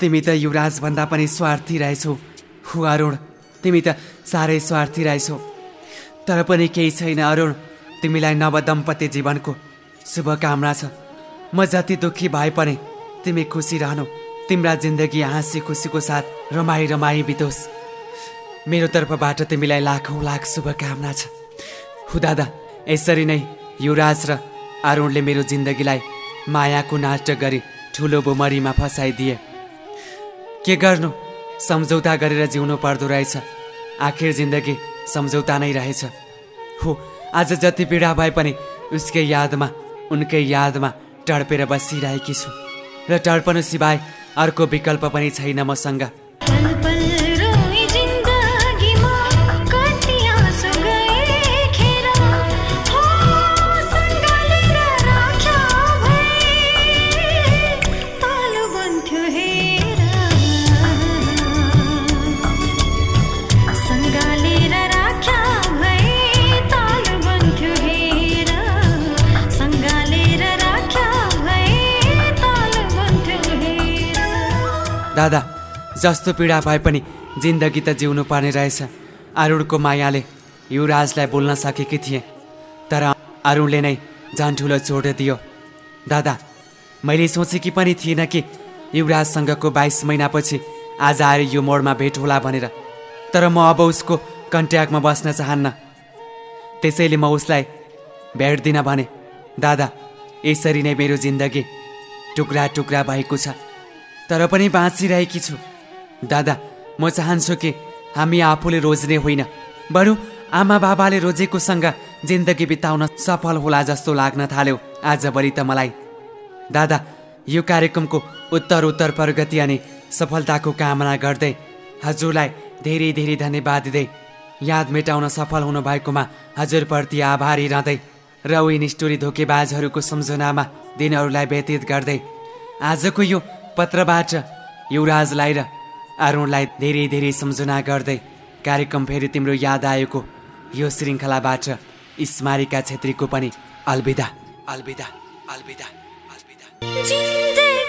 तिमी त युवराजभन्दा पनि स्वार्थी रहेछौ हु अरुण तिमी त साह्रै स्वार्थी रहेछौ। तर पनि केही छैन अरुण तिमीलाई नव दम्पत्य जीवनको शुभकामना छ। म जति दुःखी भए पनि तिमी खुसी रहनु। तिम्रा जिन्दगी हाँसी खुसीको साथ रमाई रमाई बितोस्। मेरो तर्फबाट तिमीलाई लाखौँ लाख शुभकामना छ। हु दादा यसरी नै युवराज र अरुणले मेरो जिन्दगीलाई मायाको नाटक गरी ठुलो बुमरीमा फसाइदिए। के गर्नु? सम्झौता गरेर जिउनु पर्दो रहेछ। आखिर जिन्दगी सम्झौता नै रहेछ। हो आज जति पीडा भए पनि उसकै यादमा उनकै यादमा टड्पेर बसिरहेकी छु। र टड्पनु सिवाय अर्को विकल्प पनि छैन मसँग। दादा जस्तो पीडा भए पनि जिन्दगी त जिउनु पर्ने रहेछ। अरुणको मायाले युवराजलाई बोल्न सकेकी थिएँ तर अरुणले नै झन् ठुलो चोट दियो। दादा मैले सोचेकी पनि थिइनँ कि युवराजसँगको बाइस महिनापछि आज आएर यो मोडमा भेट होला भनेर तर म अब उसको कन्ट्याक्टमा बस्न चाहन्न। त्यसैले म उसलाई भेट्दिनँ भने दादा यसरी नै मेरो जिन्दगी टुक्रा टुक्रा भएको छ। तर पनि बाँचिरहेकी छु। दादा म चाहन्छु कि हामी आफूले रोज्ने होइन बरु आमा बाबाले रोजेकोसँग जिन्दगी बिताउन सफल होला जस्तो लाग्न थाल्यो आजभरि त मलाई। दादा यो कार्यक्रमको उत्तर उत्तर प्रगति अनि सफलताको कामना गर्दै हजुरलाई धेरै धेरै धन्यवाद दिँदै याद मेटाउन सफल हुनुभएकोमा हजुरप्रति आभारी रहँदै र विन स्टोरी धोकेबाजहरूको सम्झनामा दिनहरूलाई व्यतीत गर्दै आजको यो पत्रबाट युवराजलाई र अरुणलाई धेरै धेरै सम्झना गर्दै कार्यक्रम फेरि तिम्रो याद आएको यो श्रृङ्खलाबाट स्मारिका छेत्रीको पनि अलविदा अलविदा अलविदा अलविदा।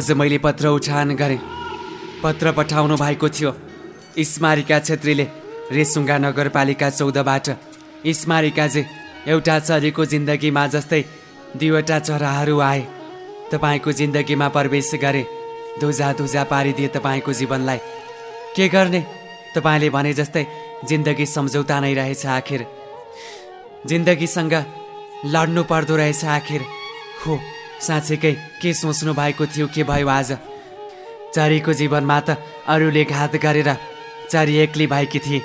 आज मैले पत्र उठान गरेँ। पत्र पठाउनु भएको थियो स्मारिका छेत्रीले रेसुङ्गा नगरपालिका चौधबाट। स्मारिकाजे एउटा चरीको जिन्दगीमा जस्तै दुईवटा चराहरू आए। तपाईँको जिन्दगीमा प्रवेश गरे धुजा धुजा पारिदिए तपाईँको जीवनलाई। के गर्ने? तपाईँले भने जस्तै जिन्दगी सम्झौता नै रहेछ आखिर। जिन्दगीसँग लड्नु पर्दो रहेछ आखिर। हो। साँच्चैकै के सोच्नु भएको थियो के भयो आज? चरीको जीवनमा त अरूले घात गरेर चरी एक्लै भएकी थिए।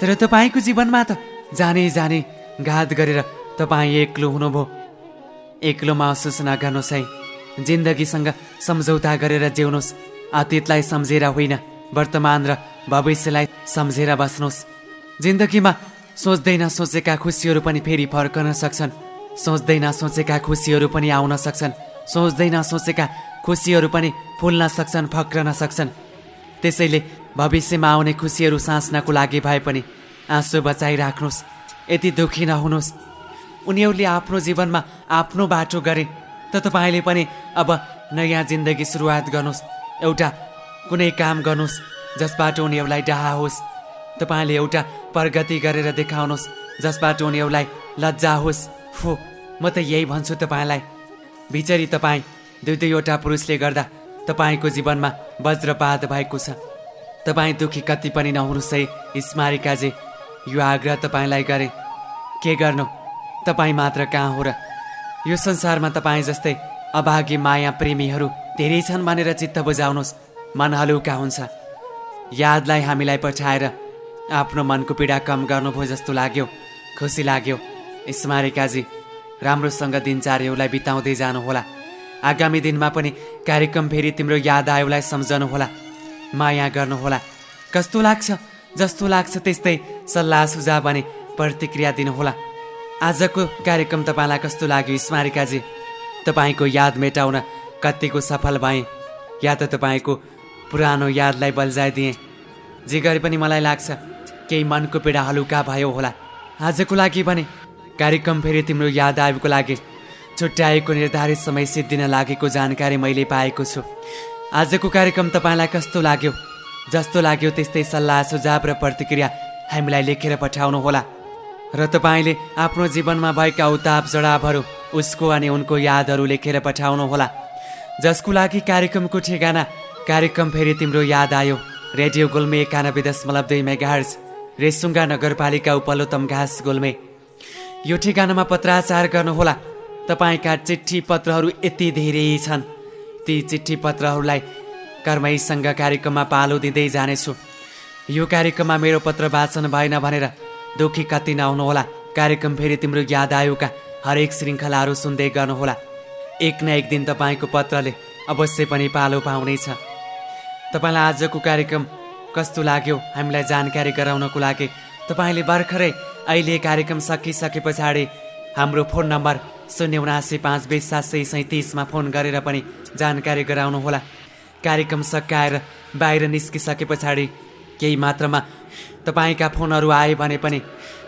तर तपाईँको जीवनमा त जाने जाने घात गरेर तपाईँ एक्लो हुनुभयो। एक्लो महसुस नगर्नुहोस् है। जिन्दगीसँग सम्झौता गरेर जिउनुहोस्। अतीतलाई सम्झेर होइन वर्तमान र भविष्यलाई सम्झेर बस्नुहोस्। जिन्दगीमा सोच्दै नसोचेका खुसीहरू पनि फेरि फर्कन सक्छन्। सोच्दै नसोचेका खुसीहरू पनि आउन सक्छन्। सोच्दै नसोचेका खुसीहरू पनि फुल्न सक्छन् फक्रन सक्छन्। त्यसैले भविष्यमा आउने खुसीहरू साँच्नको लागि भए पनि आँसु बचाइराख्नुहोस् यति दुखी नहुनुहोस्। उनीहरूले आफ्नो जीवनमा आफ्नो बाटो गरे त तपाईँले पनि अब नयाँ जिन्दगी सुरुवात गर्नुहोस् एउटा कुनै काम गर्नुहोस् जसबाट उनीहरूलाई डाहा होस्। तपाईँले एउटा प्रगति गरेर देखाउनुहोस् जसबाट उनीहरूलाई लज्जा होस्। हो म त यही भन्छु तपाईँलाई। बिचरी तपाईँ दुई दुईवटा पुरुषले गर्दा तपाईँको जीवनमा वज्रपात भएको छ। तपाईँ दुखी कति पनि नहुनुहोस् है स्मारिकाजे। यो आग्रह तपाईँलाई गरे। के गर्नु? तपाईँ मात्र कहाँ हो र? यो संसारमा तपाईँ जस्तै अभागी माया प्रेमीहरू धेरै छन् भनेर चित्त बुझाउनुहोस्। मन हलुका हुन्छ। यादलाई हामीलाई पठाएर आफ्नो मनको पीडा कम गर्नुभयो जस्तो लाग्यो खुसी लाग्यो। स्मारिकाजी राम्रोसँग दिनचार्यहरूलाई बिताउँदै जानुहोला। आगामी दिनमा पनि कार्यक्रम फेरि तिम्रो याद आयोलाई सम्झनुहोला। माया गर्नुहोला। कस्तो लाग्छ? जस्तो लाग्छ त्यस्तै सल्लाह सुझाव भने प्रतिक्रिया दिनुहोला। आजको कार्यक्रम तपाईँलाई कस्तो लाग्यो स्मारिकाजी तपाईँको याद मेटाउन कतिको सफल भएँ? या त तपाईँको पुरानो यादलाई बल्झाइदिएँ? जे गरे पनि मलाई लाग्छ केही मनको पीडा हलुका भयो होला। आजको लागि भने कार्यक्रम फेरि तिम्रो याद आयोको लागि छुट्याएको निर्धारित समय सिद्धिन लागेको जानकारी मैले पाएको छु। आजको कार्यक्रम तपाईँलाई कस्तो लाग्यो? जस्तो लाग्यो त्यस्तै सल्लाह सुझाव र प्रतिक्रिया हामीलाई लेखेर पठाउनुहोला। र तपाईँले आफ्नो जीवनमा भएका उताप चढावहरू उसको अनि उनको यादहरू लेखेर पठाउनुहोला। जसको लागि कार्यक्रमको ठेगाना कार्यक्रम फेरि तिम्रो याद आयो। रेडियो गुल्मे एकानब्बे दशमलव दुई मेगाहर्ज रेसुङ्गा नगरपालिका उपल्लोतम घाँस गुल्मे। यो ठेगानामा पत्राचार गर्नुहोला। तपाईँका चिठी पत्रहरू यति धेरै छन्। ती चिठी पत्रहरूलाई कर्मैसँग कार्यक्रममा पालो दिँदै जानेछु। यो कार्यक्रममा मेरो पत्र वाचन भएन भनेर दुखी कति नहुनुहोला। कार्यक्रम फेरि तिम्रो याद आयोका हरेक श्रृङ्खलाहरू सुन्दै गर्नुहोला। एक न एक दिन तपाईँको पत्रले अवश्य पनि पालो पाउनेछ। तपाईँलाई आजको कार्यक्रम कस्तो लाग्यो? हामीलाई जानकारी गराउनको लागि तपाईँले भर्खरै अहिले कार्यक्रम सकिसके पछाडि हाम्रो फोन नम्बर शून्य उनासी पाँच बिस सात सय सैँतिसमा फोन गरेर पनि जानकारी गराउनुहोला। कार्यक्रम सकाएर बाहिर निस्किसके पछाडि केही मात्रामा तपाईँका फोनहरू आए भने पनि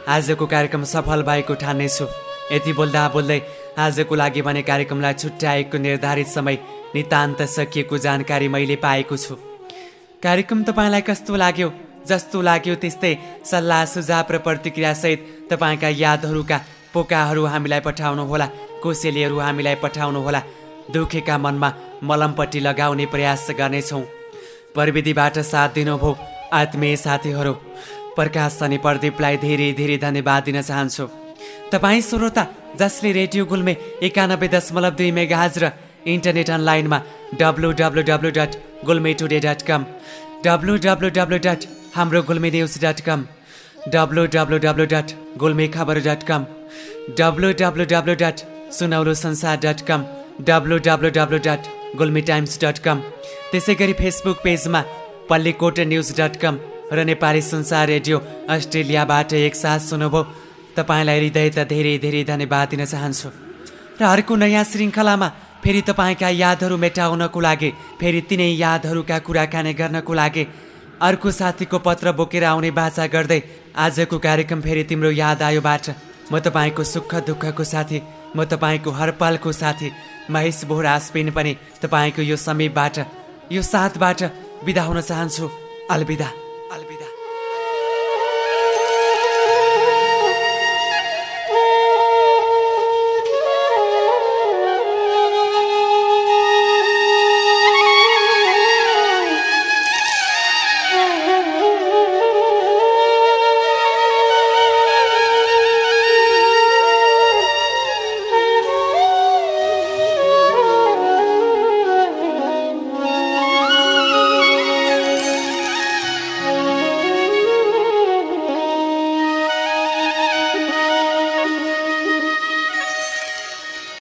आजको कार्यक्रम सफल भएको ठान्नेछु। यति बोल्दा बोल्दै आजको लागि भने कार्यक्रमलाई छुट्याएको निर्धारित समय नितान्त सकिएको जानकारी मैले पाएको छु। कार्यक्रम तपाईँलाई कस्तो लाग्यो? जस्तो लाग्यो त्यस्तै सल्लाह सुझाव र प्रतिक्रियासहित तपाईँका यादहरूका पोकाहरू हामीलाई पठाउनुहोला कोसेलीहरू हामीलाई पठाउनुहोला। दुखेका मनमा मलमपट्टि लगाउने प्रयास गर्नेछौँ। प्रविधिबाट साथ दिनुभयो आत्मीय साथीहरू। प्रकाश अनि प्रदीपलाई धेरै धेरै धन्यवाद दिन चाहन्छु। तपाईँ श्रोता जसले रेडियो गुल्मे एकानब्बे दशमलव दुई मेगाज र इन्टरनेट अनलाइनमा W W W dot Gulme today dot com W W W dot हाम्रो Gulme news dot com W W W dot Gulme खबर dot com W W W dot सुनौलो संसार dot com W W W dot Gulmi times dot com त्यसै गरी Facebook पेजमा Pallikot news dot कम र नेपाली संसार radio अस्ट्रेलियाबाट एकसाथ सुन्नुभयो। तपाईँलाई हृदय त धेरै धेरै धन्यवाद दिन चाहन्छु। र अर्को नयाँ श्रृङ्खलामा फेरि तपाईँका यादहरू मेटाउनको लागि फेरि तिनै यादहरूका कुराकानी गर्नको लागि अर्को साथीको पत्र बोकेर आउने बाचा गर्दै आजको कार्यक्रम फेरि तिम्रो याद आयोबाट म तपाईँको सुख दुःखको साथी म तपाईँको हर पलको साथी महेश बोहरा आसपिन पनि तपाईँको यो समीपबाट यो साथबाट बिदा हुन चाहन्छु। अलविदा।